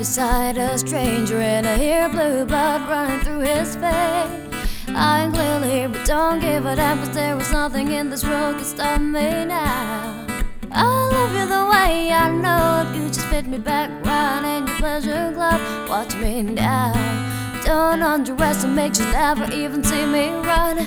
beside a stranger and I hear blue blood running through his veins. I am clearly here, but don't give a damn, cause there was nothing in this world can stop me now. I love you the way I know it. You just fit me back right in your pleasure glove. Watch me now. Don't underestimate, you never even see me run,